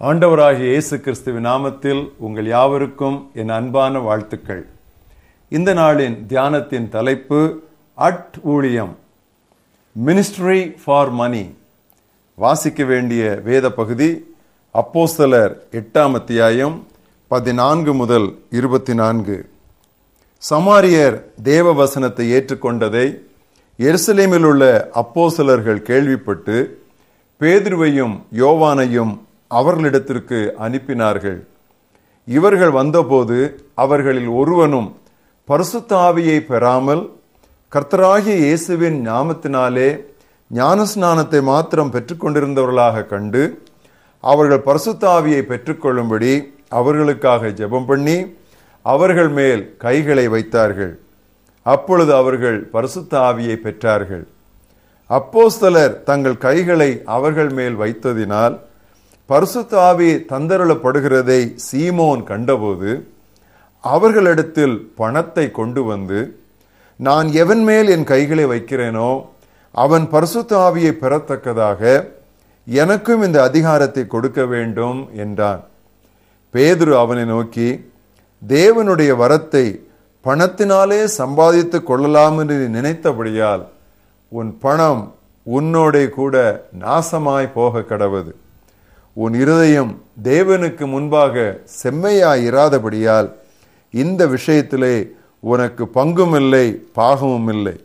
ஆண்டவராகிய இயேசு கிறிஸ்துவின் நாமத்தில் உங்கள் யாவருக்கும் என் அன்பான வாழ்த்துக்கள். இந்த நாளின் தியானத்தின் தலைப்பு அட் ஊழியம் மினிஸ்ட்ரி ஃபார் மணி வாசிக்க வேண்டிய வேத பகுதி அப்போஸ்தலர் எட்டாம் அத்தியாயம் பதினான்கு முதல் இருபத்தி நான்கு சமாரியர் தேவ வசனத்தை ஏற்றுக்கொண்டதை எருசலேமில் உள்ள அப்போசலர்கள் கேள்விப்பட்டு பேதுருவையும் யோவானையும் அவர்களிடத்திற்கு அனுப்பினார்கள். இவர்கள் வந்தபோது அவர்களில் ஒருவனும் பரிசுத்தாவியை பெறாமல் கர்த்தராகிய இயேசுவின் ஞாபத்தினாலே ஞானஸ்நானத்தை மாத்திரம் பெற்றுக்கொண்டிருந்தவர்களாக கண்டு அவர்கள் பரிசுத்தாவியை பெற்றுக்கொள்ளும்படி அவர்களுக்காக ஜெபம் பண்ணி அவர்கள் மேல் கைகளை வைத்தார்கள். அப்பொழுது அவர்கள் பரிசுத்தாவியை பெற்றார்கள். அப்போஸ்தலர் தங்கள் கைகளை அவர்கள் மேல் வைத்ததினால் பரிசுத்த ஆவி தந்தருளப்படுகிறதை சீமோன் கண்டபோது அவர்களிடத்தில் பணத்தை கொண்டு வந்து நான் எவன் மேல் என் கைகளை வைக்கிறேனோ அவன் பரிசுத்த ஆவியை பெறத்தக்கதாக எனக்கும் இந்த அதிகாரத்தை கொடுக்க வேண்டும் என்றான். பேதுரு அவனை நோக்கி தேவனுடைய வரத்தை பணத்தினாலே சம்பாதித்து கொள்ளலாம் என்று நினைத்தபடியால் உன் பணம் உன்னோட கூட நாசமாய் போக கடவுது. உன் இருதயம் தேவனுக்கு முன்பாக செம்மையாயிராதபடியால் இந்த விஷயத்திலே உனக்கு பங்கும் இல்லை பாகமும் இல்லை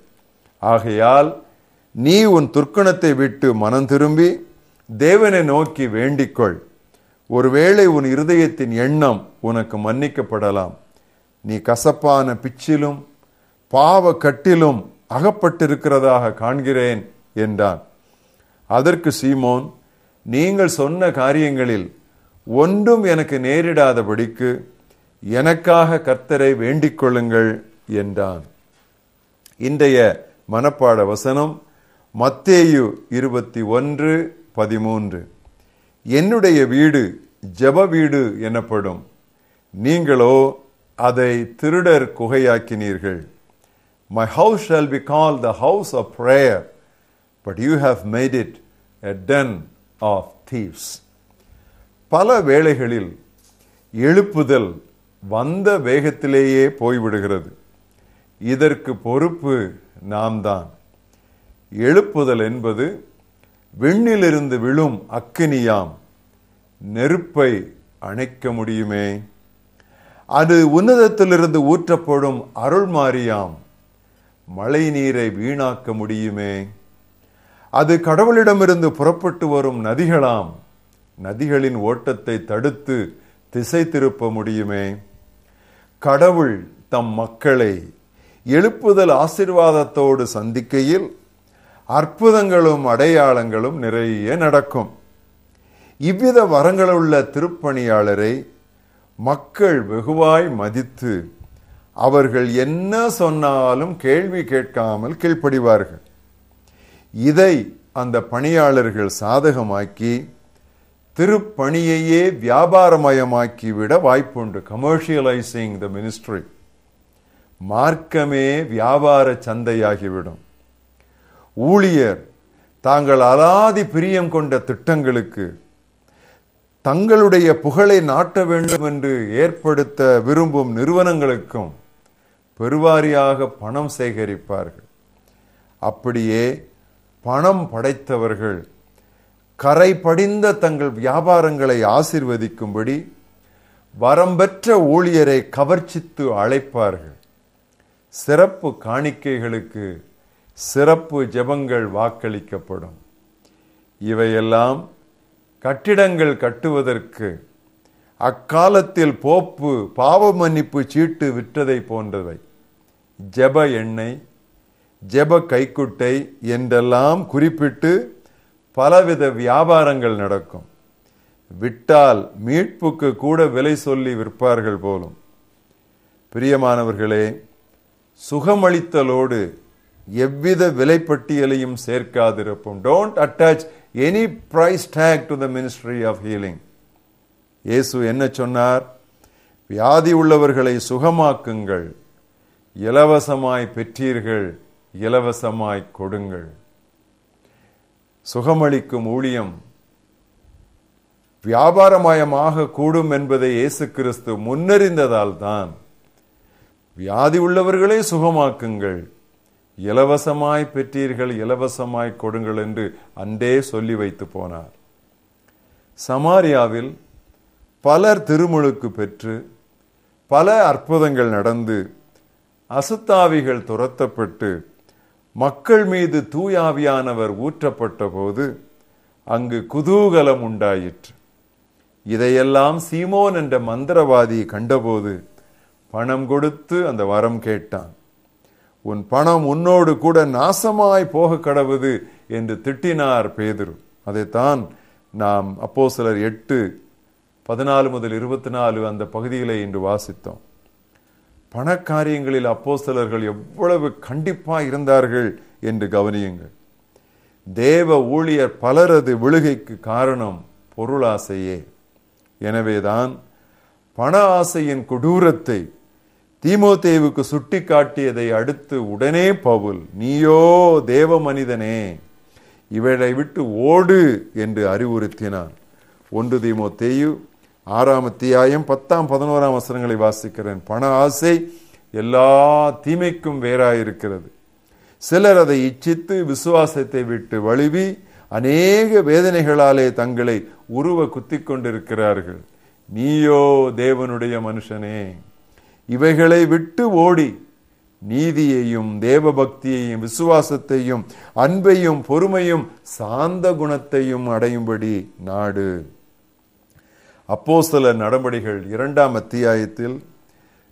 ஆகையால் நீ உன் துர்க்கணத்தை விட்டு மனம் திரும்பி தேவனை நோக்கி வேண்டிக்கொள். ஒருவேளை உன் இருதயத்தின் எண்ணம் உனக்கு மன்னிக்கப்படலாம். நீ கசப்பான பிச்சிலும் பாவ கட்டிலும் அகப்பட்டிருக்கிறதாக காண்கிறேன் என்றான். அதற்கு சீமோன் நீங்கள் சொன்ன காரியங்களில் ஒன்றும் எனக்கு நேரிடாதபடிக்கு எனக்காக கர்த்தரை வேண்டிக் கொள்ளுங்கள் என்றான். இன்றைய மனப்பாட வசனம் மத்தேயு இருபத்தி ஒன்று பதிமூன்று. என்னுடைய வீடு ஜப வீடு எனப்படும். நீங்களோ அதை திருடர் குகையாக்கினீர்கள். My house shall be called the house of prayer but you have made it a den of thieves பல வேளைகளில் எழுப்புதல் வந்த வேகத்திலேயே போய்விடுகிறது. இதற்கு பொறுப்பு நாம் தான் எழுப்புதல் என்பது விண்ணிலிருந்து விழும் அக்கினியாம். நெருப்பை அணைக்க முடியுமே? அது உன்னதத்திலிருந்து ஊற்றப்படும் அருள்மாரியாம் மழை நீரை வீணாக்க முடியுமே? அது கடவுளிடமிருந்து புறப்பட்டு வரும் நதிகளாம். நதிகளின் ஓட்டத்தை தடுத்து திசை திருப்ப முடியுமே? கடவுள் தம் மக்களை எழுப்புதல் ஆசிர்வாதத்தோடு சந்திக்கையில் அற்புதங்களும் அடையாளங்களும் நிறைய நடக்கும். இவ்வித வரங்களுள்ள திருப்பணியாளரை மக்கள் வெகுவாய் மதித்து அவர்கள் என்ன சொன்னாலும் கேள்வி கேட்காமல் கீழ்ப்படிவார்கள். இதை அந்த பணியாளர்கள் சாதகமாக்கி திருப்பணியையே வியாபாரமயமாக்கிவிட வாய்ப்புண்டு. கமர்ஷியலைசிங் த மினிஸ்ட்ரி மார்க்கமே வியாபார சந்தையாகிவிடும். ஊழியர் தாங்கள் அலாதி பிரியம் கொண்ட திட்டங்களுக்கு தங்களுடைய புகழை நாட்ட வேண்டும் என்று ஏற்படுத்த விரும்பும் நிறுவனங்களுக்கும் பெருவாரியாக பணம் சேகரிப்பார்கள். அப்படியே பணம் படைத்தவர்கள் கரை படிந்த தங்கள் வியாபாரங்களை ஆசிர்வதிக்கும்படி வரம்பெற்ற ஊழியரை கவர்ச்சித்து அழைப்பார்கள். சிறப்பு காணிக்கைகளுக்கு சிறப்பு ஜெபங்கள் வாக்களிக்கப்படும். இவையெல்லாம் கட்டிடங்கள் கட்டுவதற்கு அக்காலத்தில் போப்பு பாவ மன்னிப்பு சீட்டு விற்றதை போன்றவை. ஜெப எண்ணெய் ஜெப கைக்குட்டை என்றெல்லாம் குறிப்பிட்டு பலவித வியாபாரங்கள் நடக்கும். விட்டால் மீட்புக்கு கூட விலை சொல்லி விற்பார்கள் போலும். பிரியமானவர்களே சுகமளித்தலோடு எவ்வித விலைப்பட்டியலையும் சேர்க்காதிருப்போம். Don't attach any price tag to the ministry of healing இயேசு என்ன சொன்னார்? வியாதி உள்ளவர்களை சுகமாக்குங்கள். இலவசமாய் பெற்றீர்கள். இலவசமாய் கொடுங்கள். சுகமளிக்கும் ஊழியம் வியாபாரமயமாக கூடும் என்பதை இயேசு கிறிஸ்து முன்னறிந்ததால் தான் வியாதி உள்ளவர்களே சுகமாக்குங்கள். இலவசமாய் பெற்றீர்கள் இலவசமாய் கொடுங்கள் என்று அன்றே சொல்லி வைத்து போனார். சமாரியாவில் பலர் திருமுழுக்கு பெற்று பல அற்புதங்கள் நடந்து அசுத்தாவிகள் துரத்தப்பட்டு மக்கள் மீது தூயாவியானவர் ஊற்றப்பட்ட போது அங்கு குதூகலம் உண்டாயிற்று. இதையெல்லாம் சீமோன் என்ற மந்திரவாதி கண்டபோது பணம் கொடுத்து அந்த வரம் கேட்டான். உன் பணம் உன்னோடு கூட நாசமாய் போக கடவுது என்று திட்டினார் பேதுரு. அதைத்தான் நாம் அப்போ சிலர் எட்டு பதினாலு முதல் இருபத்தி நாலு அந்த பகுதிகளை இன்று வாசித்தோம். பணக்காரியங்களில் அப்போ சிலர்கள் எவ்வளவு கண்டிப்பாக இருந்தார்கள் என்று கவனியுங்கள். தேவ ஊழியர் பலரது விழுகைக்கு காரணம் பொருளாசையே எனவேதான் பண ஆசையின் கொடூரத்தை தீமோத்தேவுக்கு சுட்டி காட்டியதை அடுத்து உடனே பவுல் நீயோ தேவ மனிதனே இவளை விட்டு ஓடு என்று அறிவுறுத்தினான். ஒன்று தீமோத்தேயு ஆறாம் அத்தியாயம் பத்தாம் பதினோராம் வசனங்களை வாசிக்கிறேன். பண ஆசை எல்லா தீமைக்கும் வேறாயிருக்கிறது. சிலர் அதை இச்சித்து விசுவாசத்தை விட்டு வழுவி அநேக வேதனைகளாலே தங்களை உருவ குத்தி கொண்டிருக்கிறார்கள். நீயோ தேவனுடைய மனுஷனே இவைகளை விட்டு ஓடி நீதியையும் தேவபக்தியையும் விசுவாசத்தையும் அன்பையும் பொறுமையும் சாந்த குணத்தையும் அடையும்படி நாடு. அப்போஸ்தல நடபடிகள் இரண்டாம் அத்தியாயத்தில்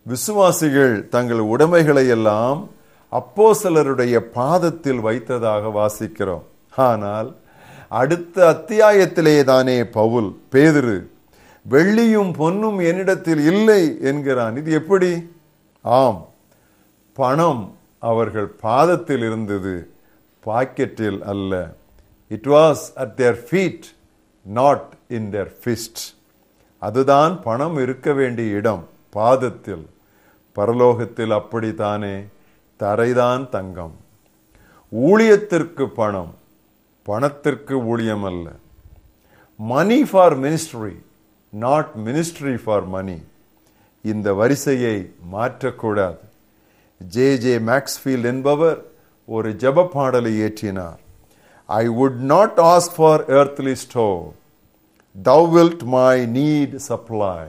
விசுவாசிகள் தங்கள் உடைமைகளை எல்லாம் அப்போஸ்தலருடைய பாதத்தில் வைத்ததாக வாசிக்கிறோம். ஆனால் அடுத்த அத்தியாயத்திலே தானே பவுல் பேதுரு வெள்ளியும் பொன்னும் என்னிடத்தில் இல்லை என்கிறான். இது எப்படி? ஆம் பணம் அவர்கள் பாதத்தில் இருந்தது பாக்கெட்டில் அல்ல. It was at their feet not in their fist அதுதான் பணம் இருக்க வேண்டிய இடம் பாதத்தில். பரலோகத்தில் அப்படித்தானே? தரைதான் தங்கம். ஊழியத்திற்கு பணம் பணத்திற்கு ஊழியம் அல்ல money for ministry not ministry for money இந்த வரிசையை மாற்றக்கூடாது. ஜே ஜே மேக்ஸ்ஃபீல்ட் என்பவர் ஒரு ஜப பாடலை ஏற்றினார். I would not ask for earthly store thou wilt my need supply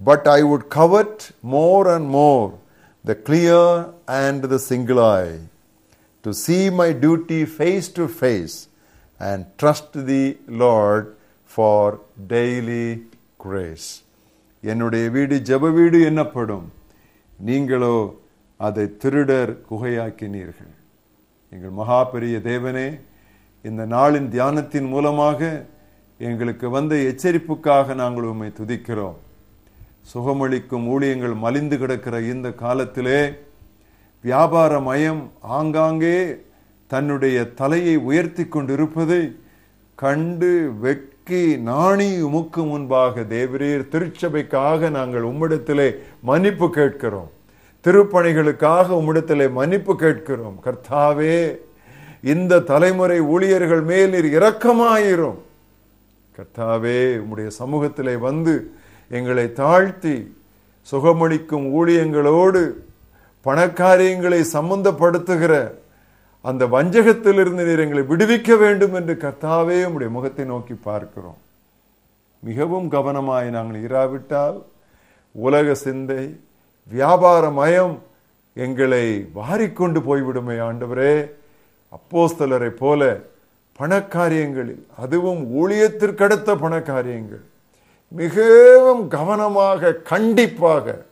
but i would covet more and more the clear and the single eye to see my duty face to face and trust thee lord for daily grace என்னுடைய வீடு ஜெப வீடு என்னப்படும் நீங்களோ அதை திருடர் குகையாக்கினீர்கள் எங்கள் மகா பெரிய தேவனே இந்த நாளின் தியானத்தின் மூலமாக எங்களுக்கு வந்த எச்சரிப்புக்காக நாங்கள் உம்மை துதிக்கிறோம். சுகமளிக்கும் ஊழியங்கள் மலிந்து கிடக்கிற இந்த காலத்திலே வியாபார மயம் ஆங்காங்கே தன்னுடைய தலையை உயர்த்தி கொண்டிருப்பதை கண்டு வெக்கி நாணி உமுக்கு முன்பாக தேவரீர் திருச்சபைக்காக நாங்கள் உம்மிடத்திலே மன்னிப்பு கேட்கிறோம். திருப்பணிகளுக்காக உம்மிடத்திலே மன்னிப்பு கேட்கிறோம். கர்த்தாவே இந்த தலைமுறை ஊழியர்கள் மேல் நீர் இரக்கமாயிரும். கர்த்தாவே உம்முடைய சமூகத்திலே வந்து எங்களை தாழ்த்தி சுகமளிக்கும் ஊழியங்களோடு பணக்காரியங்களை சம்பந்தப்படுத்துகிற அந்த வஞ்சகத்திலிருந்து நீர் எங்களை விடுவிக்க வேண்டும் என்று கர்த்தாவே உம்முடைய முகத்தை நோக்கி பார்க்கிறோம். மிகவும் கவனமாய் நாங்கள் இராவிட்டால் உலக சிந்தை வியாபார மயம் எங்களை வாரிக்கொண்டு போய்விடுமே ஆண்டவரே. அப்போஸ்தலரை போல பணக்காரியங்களில் அதுவும் ஊழியத்திற்கடுத்த பணக்காரியங்கள் மிகவும் கவனமாக கண்டிப்பாக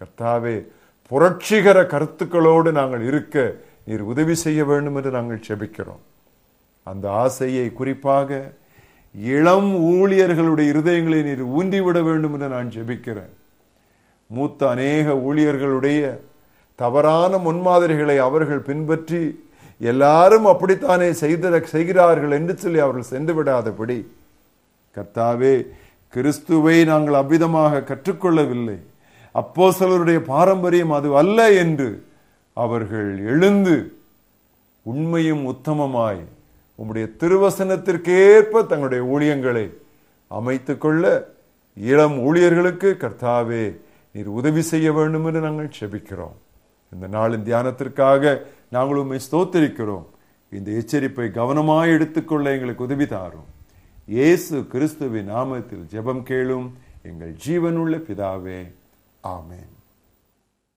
கர்த்தாவே புரட்சிகர கருத்துக்களோடு நாங்கள் இருக்க நீர் உதவி செய்ய வேண்டும் என்று நாங்கள் செபிக்கிறோம். அந்த ஆசையை குறிப்பாக இளம் ஊழியர்களுடைய இருதயங்களை நீர் ஊன்றிவிட வேண்டும் என்று நான் ஜெபிக்கிறேன் மூத்த அநேக ஊழியர்களுடைய தவறான முன்மாதிரிகளை அவர்கள் பின்பற்றி எல்லாரும் அப்படித்தானே செய்த செய்கிறார்கள் என்று சொல்லி அவர்கள் சென்று விடாதபடி கர்த்தாவே கிறிஸ்துவை நாங்கள் அவ்விதமாக கற்றுக்கொள்ளவில்லை. அப்போ சிலருடைய பாரம்பரியம் அது அல்ல என்று அவர்கள் எழுந்து உண்மையும் உத்தமமாய் உம்முடைய திருவசனத்திற்கேற்ப தங்களுடைய ஊழியங்களை அமைத்து கொள்ள இளம் ஊழியர்களுக்கு கர்த்தாவே நீர் உதவி செய்ய வேண்டும் என்று நாங்கள் செபிக்கிறோம். இந்த நாளின் தியானத்திற்காக நாங்கள் உண்மை ஸ்தோத்தரிக்கிறோம். இந்த எச்சரிப்பை கவனமாக எடுத்துக்கொள்ள எங்களுக்கு உதவி தாரும். இயேசு கிறிஸ்துவின் நாமத்தில் ஜெபம் கேளும் எங்கள் ஜீவனுள்ள பிதாவே. ஆமேன்.